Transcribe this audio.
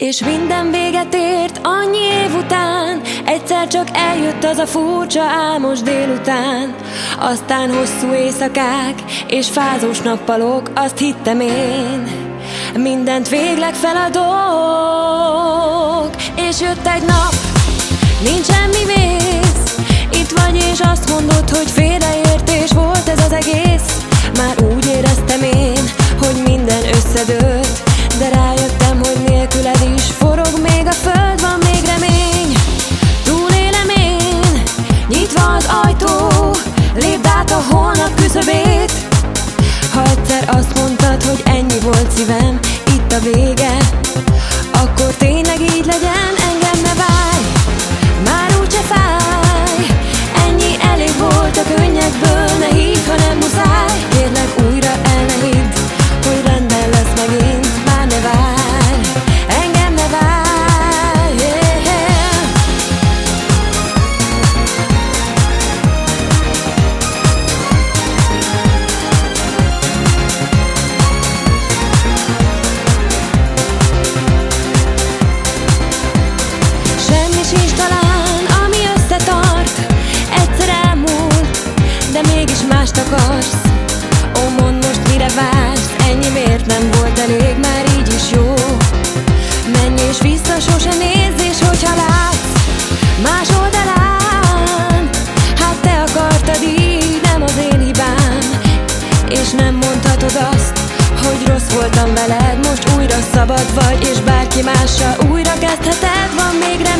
És minden véget ért annyi év után. Egyszer csak eljött az a furcsa álmos délután. Aztán hosszú éjszakák és fázós nappalok Azt hittem én. Mindent végleg feladok És jött egy nap Nincs semmi vész. Itt vagy és azt mondod, hogy félreértés volt ez az egész. Már úgy éreztem én, hogy minden összedőlt De rájöttem, hogy elég, már így is jó. Menj és vissza, sose nézz És hogyha látsz más oldalán Hát te akartad így, nem az én hibám. És nem mondhatod azt, hogy rossz voltam veled Most újra szabad vagy, és bárki mással újra kezdheted Van még remény,